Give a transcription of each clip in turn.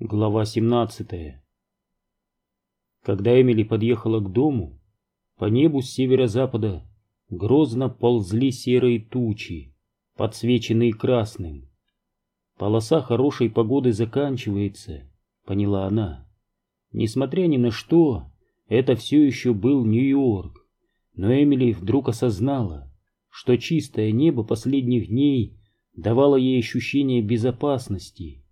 Глава 17 Когда Эмили подъехала к дому, по небу с северо-запада грозно ползли серые тучи, подсвеченные красным. Полоса хорошей погоды заканчивается, поняла она. Несмотря ни на что, это все еще был Нью-Йорк, но Эмили вдруг осознала, что чистое небо последних дней давало ей ощущение безопасности.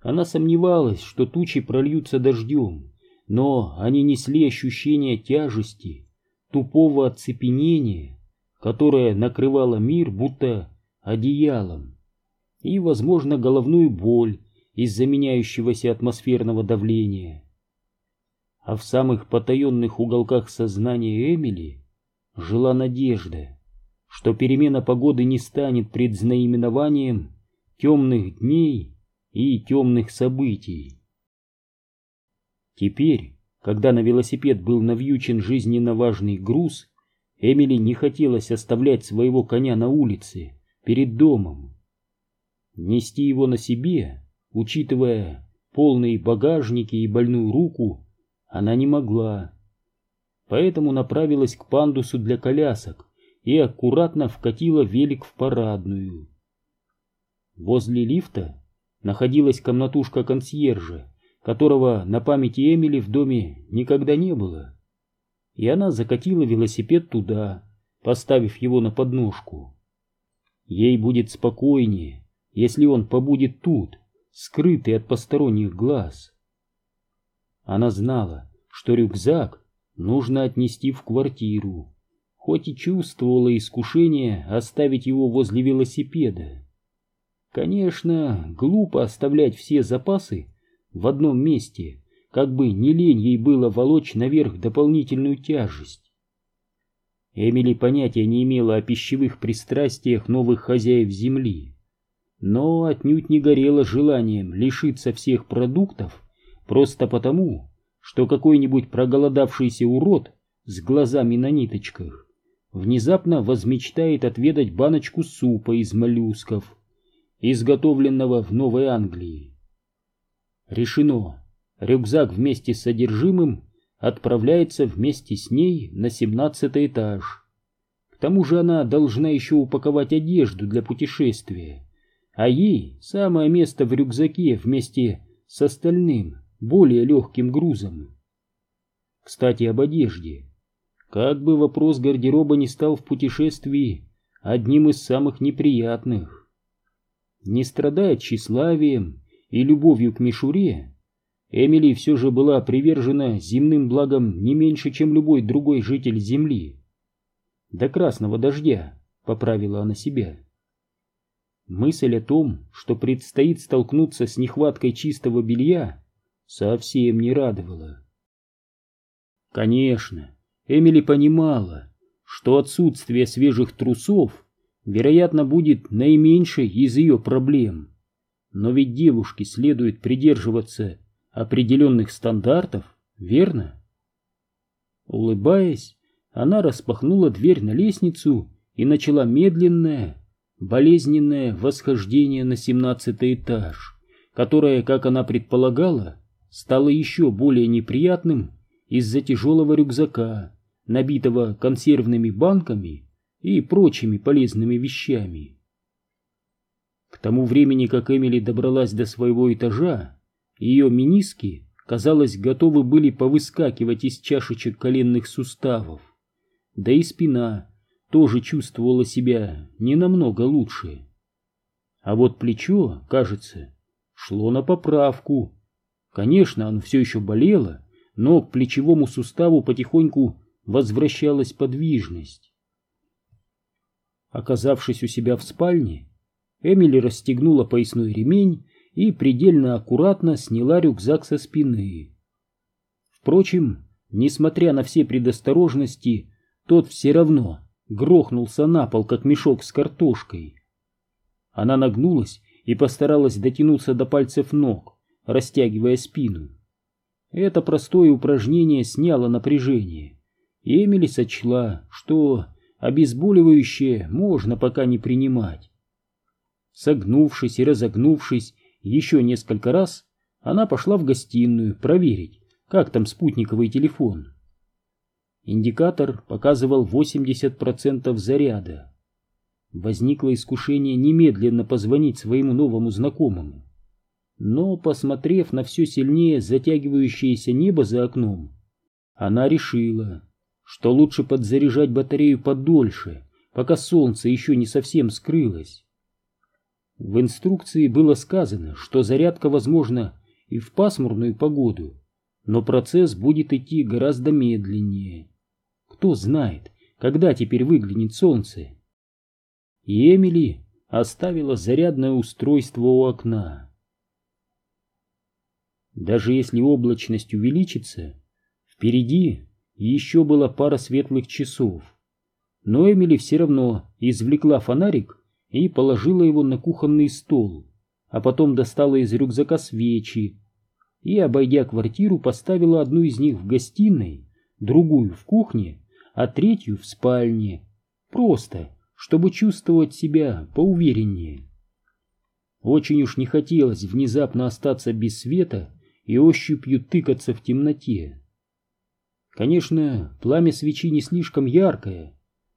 Она сомневалась, что тучи прольются дождем, но они несли ощущение тяжести, тупого оцепенения, которое накрывало мир будто одеялом, и, возможно, головную боль из-за меняющегося атмосферного давления. А в самых потаенных уголках сознания Эмили жила надежда, что перемена погоды не станет предзнаименованием темных дней и темных событий. Теперь, когда на велосипед был навьючен жизненно важный груз, Эмили не хотелось оставлять своего коня на улице, перед домом. Нести его на себе, учитывая полные багажники и больную руку, она не могла. Поэтому направилась к пандусу для колясок и аккуратно вкатила велик в парадную. Возле лифта находилась комнатушка консьержа, которого на памяти Эмили в доме никогда не было. И она закатила велосипед туда, поставив его на подножку. Ей будет спокойнее, если он побудет тут, скрытый от посторонних глаз. Она знала, что рюкзак нужно отнести в квартиру, хоть и чувствовала искушение оставить его возле велосипеда. Конечно, глупо оставлять все запасы в одном месте, как бы не лень ей было волочь наверх дополнительную тяжесть. Эмили понятия не имела о пищевых пристрастиях новых хозяев земли, но отнюдь не горела желанием лишиться всех продуктов просто потому, что какой-нибудь проголодавшийся урод с глазами на ниточках внезапно возмечтает отведать баночку супа из моллюсков, изготовленного в Новой Англии. Решено. Рюкзак вместе с содержимым отправляется вместе с ней на семнадцатый этаж. К тому же она должна еще упаковать одежду для путешествия, а ей самое место в рюкзаке вместе с остальным, более легким грузом. Кстати, об одежде. Как бы вопрос гардероба не стал в путешествии одним из самых неприятных не страдая тщеславием и любовью к мишуре, Эмили все же была привержена земным благам не меньше, чем любой другой житель земли. До красного дождя, поправила она себя. Мысль о том, что предстоит столкнуться с нехваткой чистого белья, совсем не радовала. Конечно, Эмили понимала, что отсутствие свежих трусов вероятно, будет наименьшей из ее проблем. Но ведь девушке следует придерживаться определенных стандартов, верно? Улыбаясь, она распахнула дверь на лестницу и начала медленное, болезненное восхождение на семнадцатый этаж, которое, как она предполагала, стало еще более неприятным из-за тяжелого рюкзака, набитого консервными банками и прочими полезными вещами. К тому времени, как Эмили добралась до своего этажа, ее миниски, казалось, готовы были повыскакивать из чашечек коленных суставов. Да и спина тоже чувствовала себя не намного лучше. А вот плечо, кажется, шло на поправку. Конечно, оно все еще болело, но к плечевому суставу потихоньку возвращалась подвижность. Оказавшись у себя в спальне, Эмили расстегнула поясной ремень и предельно аккуратно сняла рюкзак со спины. Впрочем, несмотря на все предосторожности, тот все равно грохнулся на пол, как мешок с картошкой. Она нагнулась и постаралась дотянуться до пальцев ног, растягивая спину. Это простое упражнение сняло напряжение, и Эмили сочла, что обезболивающее можно пока не принимать. Согнувшись и разогнувшись еще несколько раз, она пошла в гостиную проверить, как там спутниковый телефон. Индикатор показывал 80% заряда. Возникло искушение немедленно позвонить своему новому знакомому. Но, посмотрев на все сильнее затягивающееся небо за окном, она решила, что лучше подзаряжать батарею подольше, пока солнце еще не совсем скрылось. В инструкции было сказано, что зарядка возможна и в пасмурную погоду, но процесс будет идти гораздо медленнее. Кто знает, когда теперь выглянет солнце. И Эмили оставила зарядное устройство у окна. Даже если облачность увеличится, впереди еще была пара светлых часов. Но Эмили все равно извлекла фонарик и положила его на кухонный стол, а потом достала из рюкзака свечи и, обойдя квартиру, поставила одну из них в гостиной, другую в кухне, а третью в спальне. Просто, чтобы чувствовать себя поувереннее. Очень уж не хотелось внезапно остаться без света и ощупью тыкаться в темноте. Конечно, пламя свечи не слишком яркое,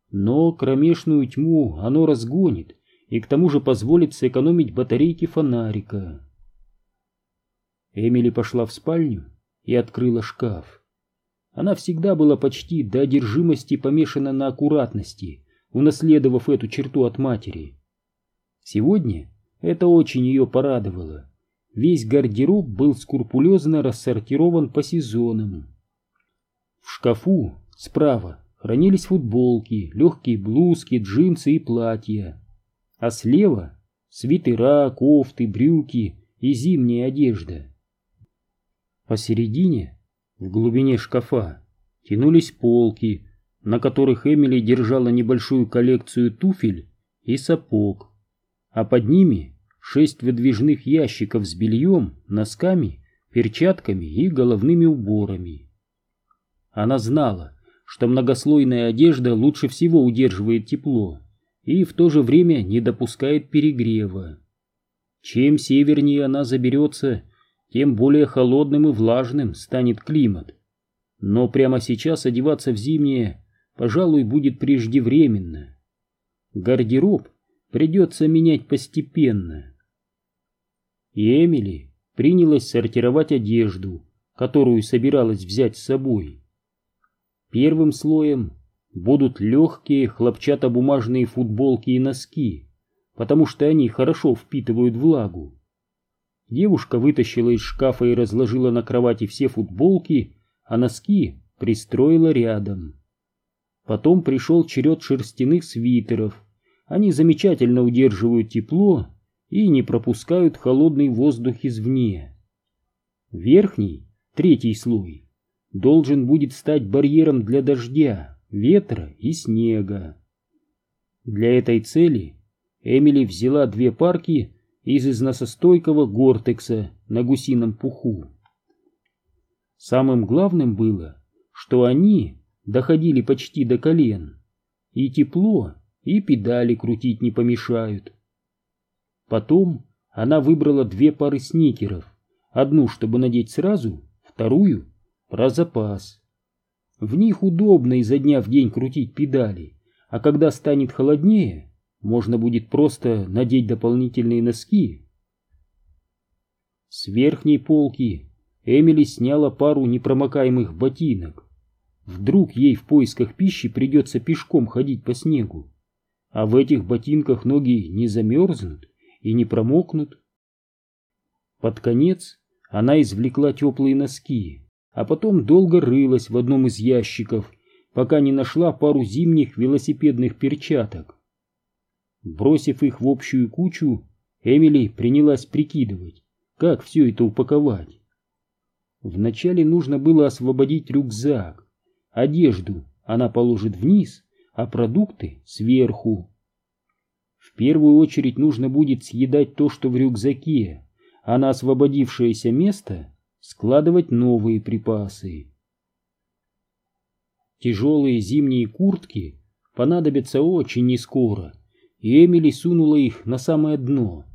но кромешную тьму оно разгонит и к тому же позволит сэкономить батарейки фонарика. Эмили пошла в спальню и открыла шкаф. Она всегда была почти до одержимости помешана на аккуратности, унаследовав эту черту от матери. Сегодня это очень ее порадовало. Весь гардероб был скрупулезно рассортирован по сезонам. В шкафу справа хранились футболки, легкие блузки, джинсы и платья, а слева свитера, кофты, брюки и зимняя одежда. Посередине, в глубине шкафа, тянулись полки, на которых Эмили держала небольшую коллекцию туфель и сапог, а под ними шесть выдвижных ящиков с бельем, носками, перчатками и головными уборами. Она знала, что многослойная одежда лучше всего удерживает тепло и в то же время не допускает перегрева. Чем севернее она заберется, тем более холодным и влажным станет климат. Но прямо сейчас одеваться в зимнее, пожалуй, будет преждевременно. Гардероб придется менять постепенно и Эмили принялась сортировать одежду, которую собиралась взять с собой. Первым слоем будут легкие хлопчатобумажные футболки и носки, потому что они хорошо впитывают влагу. Девушка вытащила из шкафа и разложила на кровати все футболки, а носки пристроила рядом. Потом пришел черед шерстяных свитеров. Они замечательно удерживают тепло и не пропускают холодный воздух извне. Верхний, третий слой, должен будет стать барьером для дождя, ветра и снега. Для этой цели Эмили взяла две парки из износостойкого гортекса на гусином пуху. Самым главным было, что они доходили почти до колен, и тепло, и педали крутить не помешают. Потом она выбрала две пары сникеров, одну, чтобы надеть сразу, вторую — про запас. В них удобно изо дня в день крутить педали, а когда станет холоднее, можно будет просто надеть дополнительные носки. С верхней полки Эмили сняла пару непромокаемых ботинок. Вдруг ей в поисках пищи придется пешком ходить по снегу, а в этих ботинках ноги не замерзнут и не промокнут. Под конец она извлекла теплые носки, а потом долго рылась в одном из ящиков, пока не нашла пару зимних велосипедных перчаток. Бросив их в общую кучу, Эмили принялась прикидывать, как все это упаковать. Вначале нужно было освободить рюкзак. Одежду она положит вниз, а продукты сверху. В первую очередь нужно будет съедать то, что в рюкзаке, а на освободившееся место складывать новые припасы. Тяжелые зимние куртки понадобятся очень нескоро, и Эмили сунула их на самое дно.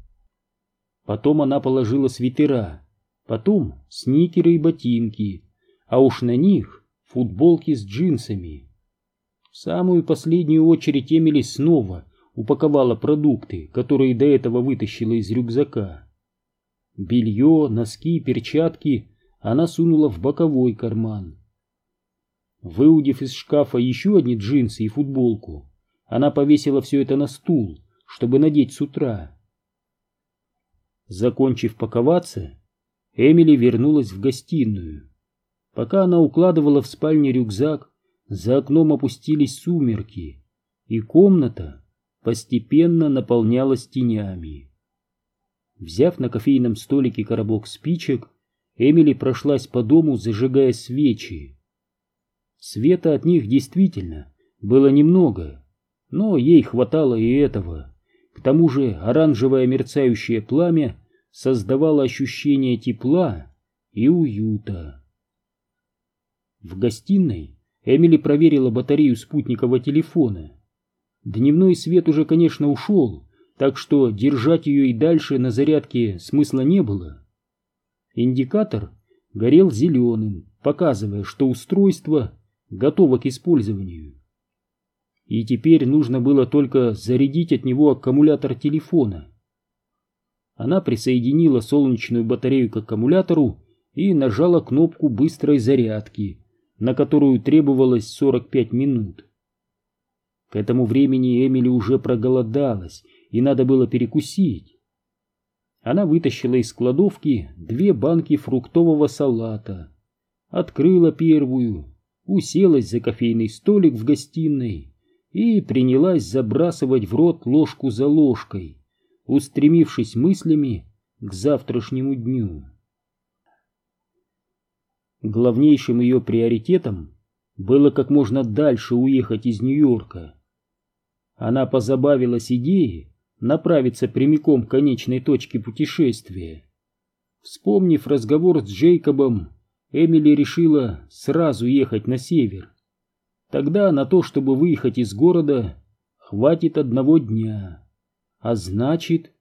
Потом она положила свитера, потом сникеры и ботинки, а уж на них футболки с джинсами. В самую последнюю очередь Эмили снова упаковала продукты, которые до этого вытащила из рюкзака. Белье, носки, перчатки она сунула в боковой карман. Выудив из шкафа еще одни джинсы и футболку, она повесила все это на стул, чтобы надеть с утра. Закончив паковаться, Эмили вернулась в гостиную. Пока она укладывала в спальне рюкзак, за окном опустились сумерки, и комната постепенно наполнялась тенями. Взяв на кофейном столике коробок спичек, Эмили прошлась по дому, зажигая свечи. Света от них действительно было немного, но ей хватало и этого. К тому же оранжевое мерцающее пламя создавало ощущение тепла и уюта. В гостиной Эмили проверила батарею спутникового телефона. Дневной свет уже, конечно, ушел, так что держать ее и дальше на зарядке смысла не было. Индикатор горел зеленым, показывая, что устройство готово к использованию. И теперь нужно было только зарядить от него аккумулятор телефона. Она присоединила солнечную батарею к аккумулятору и нажала кнопку быстрой зарядки, на которую требовалось 45 минут. К этому времени Эмили уже проголодалась, и надо было перекусить она вытащила из кладовки две банки фруктового салата, открыла первую, уселась за кофейный столик в гостиной и принялась забрасывать в рот ложку за ложкой, устремившись мыслями к завтрашнему дню. Главнейшим ее приоритетом было как можно дальше уехать из Нью-Йорка. Она позабавилась идеей направиться прямиком к конечной точке путешествия. Вспомнив разговор с Джейкобом, Эмили решила сразу ехать на север. Тогда на то, чтобы выехать из города, хватит одного дня. А значит...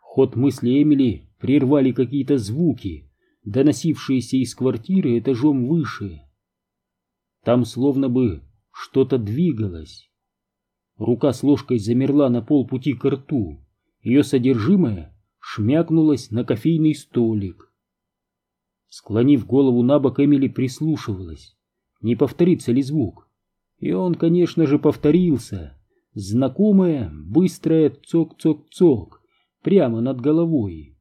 Ход мысли Эмили прервали какие-то звуки, доносившиеся из квартиры этажом выше. Там словно бы что-то двигалось. Рука с ложкой замерла на полпути к рту. Ее содержимое шмякнулось на кофейный столик. Склонив голову на бок, Эмили прислушивалась. Не повторится ли звук? И он, конечно же, повторился. Знакомое, быстрое цок-цок-цок, прямо над головой.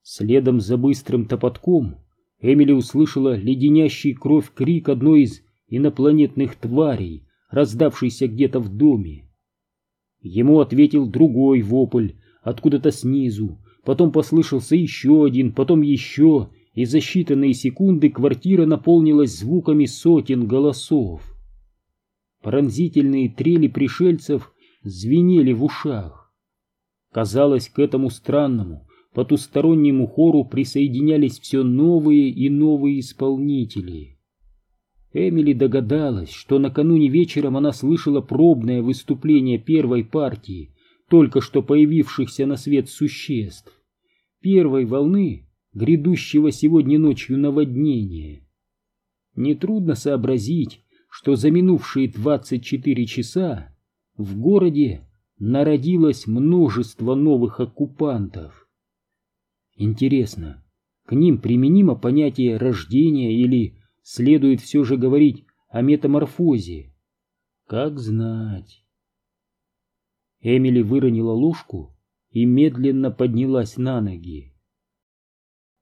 Следом за быстрым топотком Эмили услышала леденящий кровь крик одной из инопланетных тварей, раздавшийся где-то в доме. Ему ответил другой вопль откуда-то снизу, потом послышался еще один, потом еще, и за считанные секунды квартира наполнилась звуками сотен голосов. Пронзительные трели пришельцев звенели в ушах. Казалось, к этому странному, потустороннему хору присоединялись все новые и новые исполнители. Эмили догадалась, что накануне вечером она слышала пробное выступление первой партии, только что появившихся на свет существ, первой волны грядущего сегодня ночью наводнения. Нетрудно сообразить, что за минувшие 24 часа в городе народилось множество новых оккупантов. Интересно, к ним применимо понятие рождения или следует все же говорить о метаморфозе. Как знать. Эмили выронила ложку и медленно поднялась на ноги.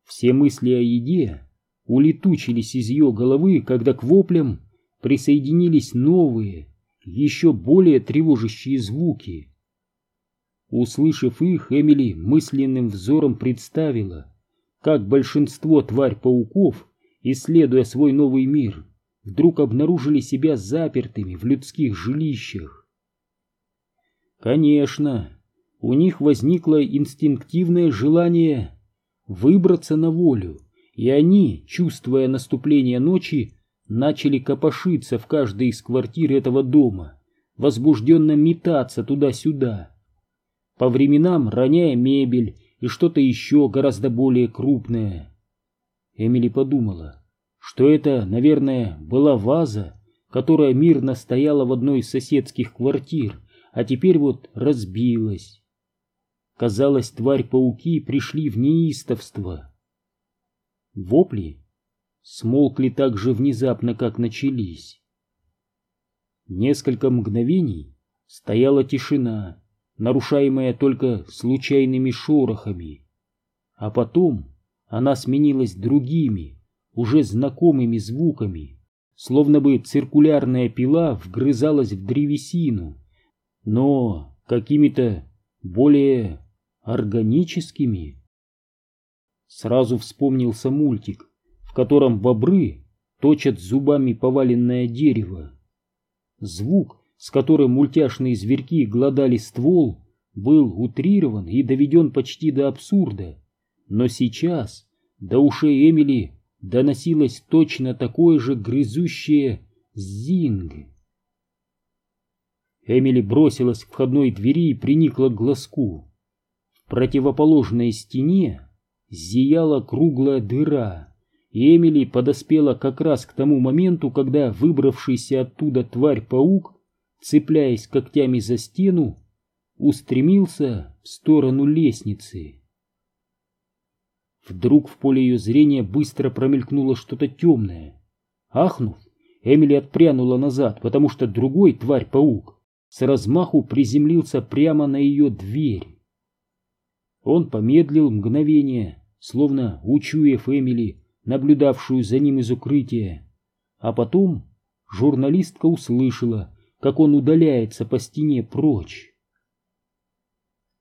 Все мысли о еде улетучились из ее головы, когда к воплям присоединились новые, еще более тревожащие звуки. Услышав их, Эмили мысленным взором представила, как большинство тварь-пауков исследуя свой новый мир, вдруг обнаружили себя запертыми в людских жилищах. Конечно, у них возникло инстинктивное желание выбраться на волю, и они, чувствуя наступление ночи, начали копошиться в каждой из квартир этого дома, возбужденно метаться туда-сюда, по временам роняя мебель и что-то еще гораздо более крупное. Эмили подумала, что это, наверное, была ваза, которая мирно стояла в одной из соседских квартир, а теперь вот разбилась. Казалось, тварь-пауки пришли в неистовство. Вопли смолкли так же внезапно, как начались. Несколько мгновений стояла тишина, нарушаемая только случайными шорохами, а потом она сменилась другими, уже знакомыми звуками словно бы циркулярная пила вгрызалась в древесину, но какими-то более органическими. Сразу вспомнился мультик, в котором бобры точат зубами поваленное дерево. Звук, с которым мультяшные зверьки глодали ствол, был утрирован и доведен почти до абсурда, но сейчас до ушей Эмили доносилось точно такое же грызущее «зинг». Эмили бросилась к входной двери и приникла к глазку. В противоположной стене зияла круглая дыра, и Эмили подоспела как раз к тому моменту, когда выбравшийся оттуда тварь-паук, цепляясь когтями за стену, устремился в сторону лестницы. Вдруг в поле ее зрения быстро промелькнуло что-то темное. Ахнув, Эмили отпрянула назад, потому что другой тварь-паук с размаху приземлился прямо на ее дверь. Он помедлил мгновение, словно учуяв Эмили, наблюдавшую за ним из укрытия. А потом журналистка услышала, как он удаляется по стене прочь.